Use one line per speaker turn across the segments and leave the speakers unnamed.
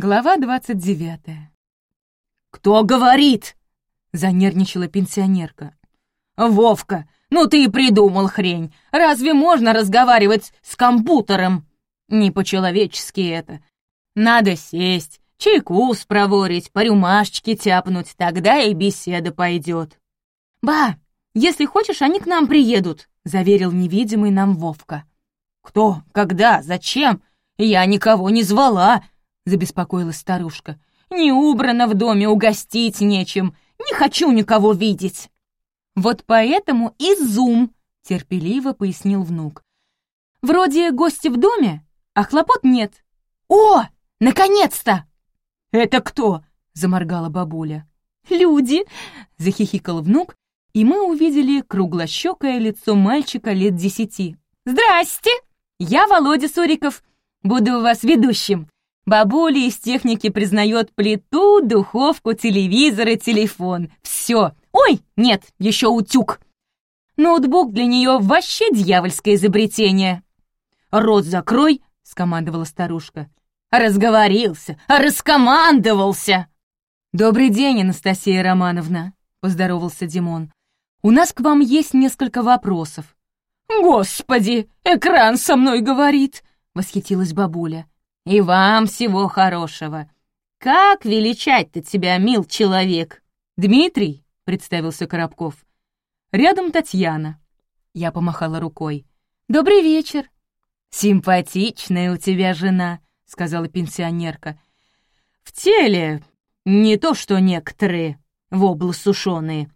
Глава двадцать девятая.
«Кто говорит?»
— занервничала пенсионерка.
«Вовка, ну ты и придумал хрень. Разве можно разговаривать с компьютером? Не по-человечески это. Надо сесть, чайку спроворить, по рюмашечке тяпнуть, тогда и беседа пойдет.
«Ба, если хочешь, они к нам приедут», — заверил невидимый нам Вовка.
«Кто? Когда? Зачем? Я никого не звала», — забеспокоилась старушка. «Не убрано в доме, угостить нечем. Не хочу никого видеть».
«Вот поэтому и зум», — терпеливо пояснил внук. «Вроде гости в доме, а хлопот нет».
«О, наконец-то!»
«Это кто?» — заморгала бабуля. «Люди!» — захихикал внук, и мы увидели круглощекое лицо мальчика лет десяти. «Здрасте! Я Володя Суриков. Буду у вас ведущим. Бабуля из техники признает плиту, духовку, телевизор и телефон. Все. Ой, нет, еще утюг. Ноутбук для нее вообще дьявольское изобретение.
«Рот закрой!» — скомандовала старушка. «Разговорился, раскомандовался!»
«Добрый день, Анастасия Романовна», — поздоровался Димон. «У нас к вам есть несколько вопросов».
«Господи, экран со мной говорит!» — восхитилась бабуля. «И вам всего хорошего. Как величать-то тебя, мил человек?»
«Дмитрий», — представился Коробков. «Рядом Татьяна». Я помахала рукой. «Добрый вечер».
«Симпатичная у тебя жена», — сказала пенсионерка. «В теле не то что некоторые, воблы сушеные.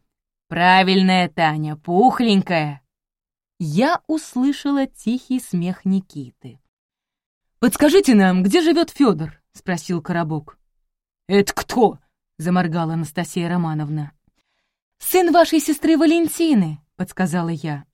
Правильная Таня, пухленькая».
Я услышала тихий смех Никиты. «Подскажите нам, где живет Федор? спросил Коробок.
«Это кто?»
— заморгала Анастасия Романовна. «Сын вашей сестры Валентины», — подсказала я.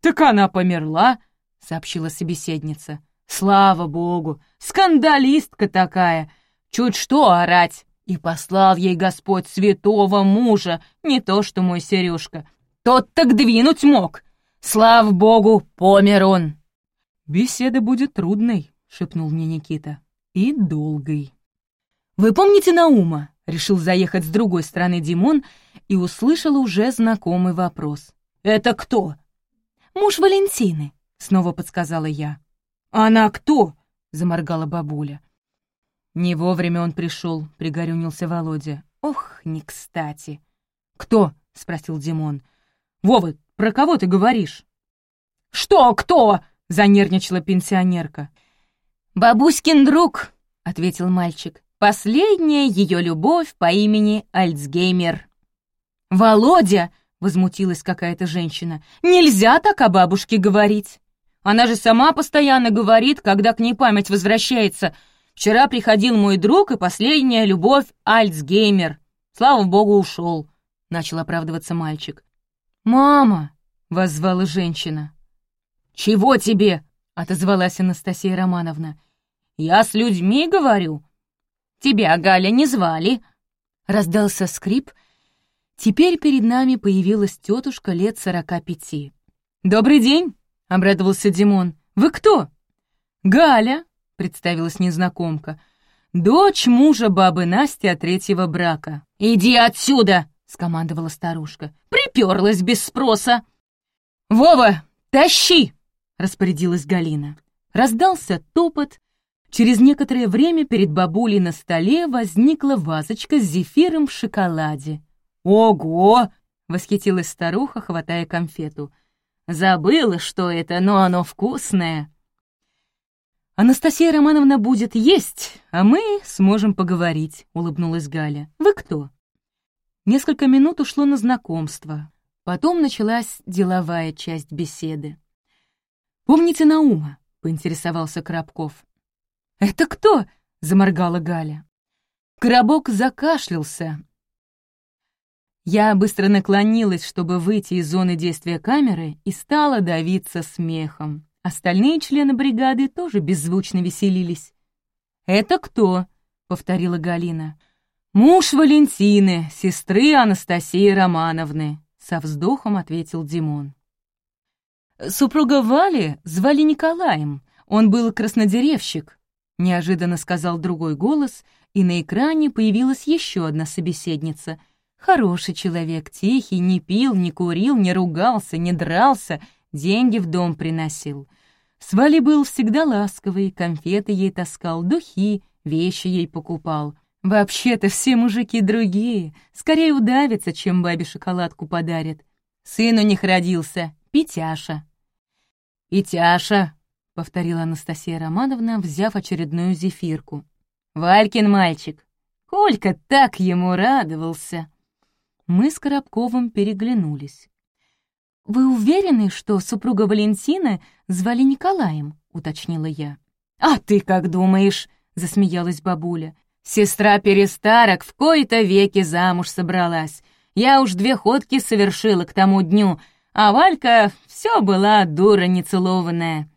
«Так она померла», — сообщила собеседница. «Слава богу! Скандалистка такая! Чуть что орать! И послал ей Господь святого мужа, не то что мой Сережка. Тот так двинуть мог! Слава богу, помер он!»
«Беседа будет трудной», — шепнул мне Никита. «И долгой». «Вы помните Наума?» — решил заехать с другой стороны Димон и услышал уже знакомый вопрос.
«Это кто?»
«Муж Валентины», — снова подсказала я.
«Она кто?»
— заморгала бабуля. Не вовремя он пришел, пригорюнился Володя. Ох, не кстати.
«Кто?» — спросил Димон. «Вова, про кого ты говоришь?» «Что кто?» — занервничала пенсионерка.
«Бабуськин друг», — ответил мальчик. «Последняя ее любовь по имени Альцгеймер».
«Володя!» — возмутилась какая-то женщина. «Нельзя так о бабушке говорить. Она же сама постоянно говорит, когда к ней память возвращается. Вчера приходил мой друг, и последняя любовь — Альцгеймер. Слава богу, ушел», — начал оправдываться мальчик.
«Мама!» — воззвала женщина.
«Чего тебе?» — отозвалась Анастасия Романовна. «Я с людьми говорю. Тебя, Галя, не звали».
Раздался скрип — Теперь перед нами появилась тетушка лет сорока пяти.
«Добрый день!» — обрадовался Димон. «Вы кто?»
«Галя», — представилась незнакомка. «Дочь мужа бабы Насти от третьего брака».
«Иди отсюда!» — скомандовала старушка. «Приперлась без спроса!» «Вова, тащи!» — распорядилась Галина.
Раздался топот. Через некоторое время перед бабулей на столе возникла вазочка с зефиром в шоколаде.
«Ого!» — восхитилась старуха, хватая конфету. «Забыла, что это, но оно вкусное!»
«Анастасия Романовна будет есть, а мы сможем поговорить», — улыбнулась Галя. «Вы кто?» Несколько минут ушло на знакомство. Потом началась деловая часть беседы. «Помните Наума?» — поинтересовался Коробков.
«Это кто?» — заморгала Галя.
Коробок закашлялся, я быстро наклонилась, чтобы выйти из зоны действия камеры, и стала давиться смехом. Остальные члены бригады тоже беззвучно веселились. «Это кто?» — повторила Галина. «Муж Валентины, сестры Анастасии Романовны», — со вздохом ответил Димон. «Супруга Вали звали Николаем, он был краснодеревщик», — неожиданно сказал другой голос, и на экране появилась еще одна собеседница. Хороший человек, тихий, не пил, не курил, не ругался, не дрался, деньги в дом приносил. С Валей был всегда ласковый, конфеты ей таскал, духи, вещи ей покупал. Вообще-то все мужики другие, скорее удавятся, чем бабе шоколадку подарят. Сын у них родился, Петяша. «Петяша», — повторила Анастасия Романовна, взяв очередную зефирку. «Валькин мальчик. Колька так ему радовался». Мы с Коробковым переглянулись. «Вы уверены, что супруга Валентина звали Николаем?» — уточнила я.
«А ты как думаешь?» — засмеялась бабуля. «Сестра Перестарок в кои-то веки замуж собралась. Я уж две ходки совершила к тому дню, а Валька все была дура нецелованная.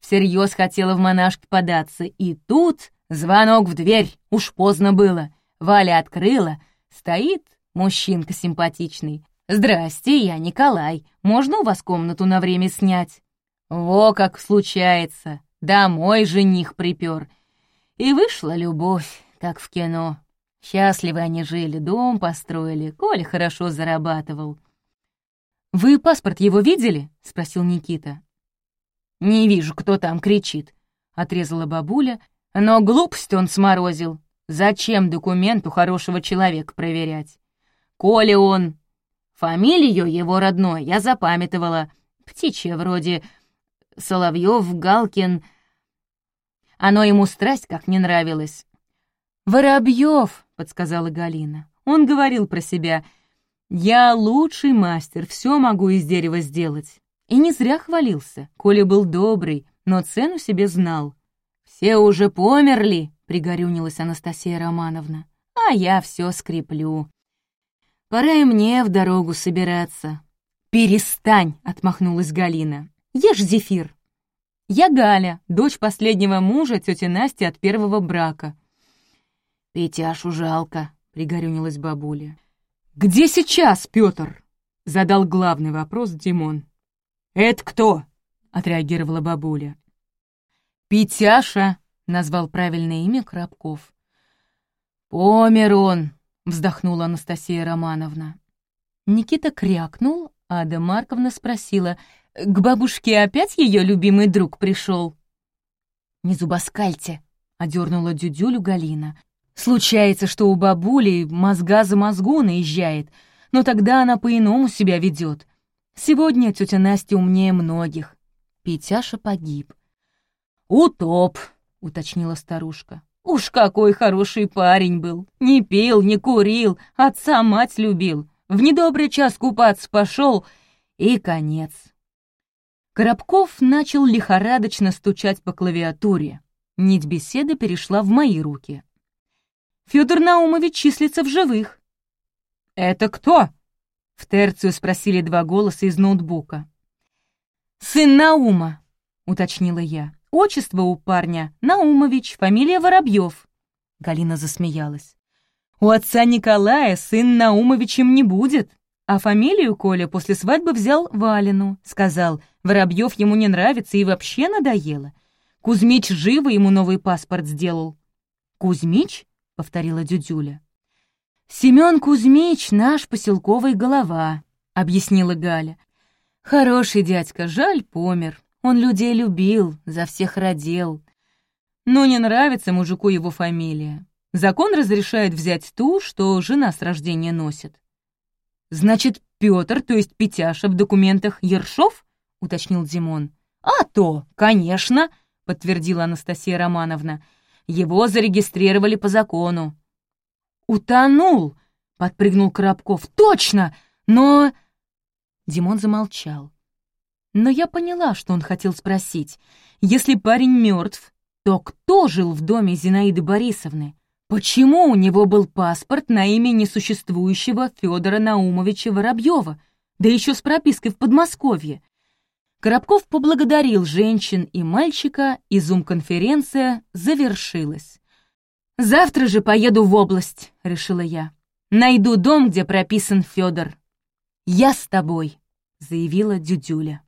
Всерьез хотела в монашки податься, и тут звонок в дверь, уж поздно было. Валя открыла, стоит мужчинка симпатичный. «Здрасте, я Николай, можно у вас комнату на время снять?» Во как случается, домой жених припер. И вышла любовь, как в кино. Счастливы они жили, дом построили, Коля хорошо зарабатывал.
«Вы паспорт его видели?» — спросил Никита.
«Не вижу, кто там кричит», — отрезала бабуля, но глупость он сморозил. Зачем документ у хорошего человека проверять? Коля он. Фамилию его родной я запамятовала. Птичья вроде Соловьев, Галкин. Оно ему страсть как не нравилось.
«Воробьев», — подсказала Галина. Он говорил про себя — я лучший мастер, все могу из дерева сделать. И не зря хвалился. Коля был добрый, но цену себе знал.
«Все уже померли», — пригорюнилась Анастасия Романовна. «А я все скреплю. Пора и мне в дорогу собираться».
«Перестань!» — отмахнулась Галина. «Ешь зефир!» «Я Галя, дочь последнего мужа тети Насти от первого брака».
«Петяшу жалко», — пригорюнилась бабуля.
«Где сейчас Пётр?» — задал главный вопрос Димон.
«Это кто?»
— отреагировала бабуля. «Петяша», — назвал правильное имя Коробков.
«Помер он», —
вздохнула Анастасия Романовна. Никита крякнул, а Ада Марковна спросила, «К бабушке опять ее любимый друг пришел?»
«Не зубоскальте», — одернула дюдюлю Галина.
Случается, что у бабули мозга за мозгу наезжает, но тогда она по-иному себя ведет. Сегодня тетя Настя умнее многих. Петяша погиб.
«Утоп», — уточнила старушка.
«Уж какой хороший парень был! Не пил, не курил, отца мать любил. В недобрый час купаться пошел, и конец». Коробков начал лихорадочно стучать по клавиатуре. Нить беседы перешла в мои руки. Федор Наумович числится в живых».
«Это кто?»
— в терцию спросили два голоса из ноутбука. «Сын Наума», — уточнила я. «Отчество у парня Наумович, фамилия Воробьев». Галина засмеялась. «У отца Николая сын Наумовичем не будет, а фамилию Коля после свадьбы взял Валину. Сказал, Воробьев ему не нравится и вообще надоело. Кузьмич живо ему новый паспорт сделал». «Кузьмич?» повторила Дюдюля. «Семён Кузьмич наш поселковый голова», — объяснила Галя. «Хороший дядька, жаль, помер. Он людей любил, за всех родил. Но не нравится мужику его фамилия. Закон разрешает взять ту, что жена с рождения носит». «Значит, Пётр, то есть Петяша, в документах Ершов?» — уточнил Димон. «А то, конечно», — подтвердила Анастасия Романовна. Его зарегистрировали по закону». «Утонул!» — подпрыгнул Коробков. «Точно! Но...» Димон замолчал. Но я поняла, что он хотел спросить. Если парень мертв, то кто жил в доме Зинаиды Борисовны? Почему у него был паспорт на имя несуществующего Федора Наумовича Воробьева, да еще с пропиской в Подмосковье? Коробков поблагодарил женщин и мальчика, и зум-конференция завершилась. «Завтра же поеду в область», — решила я. «Найду дом, где прописан Федор». «Я с тобой», — заявила Дюдюля.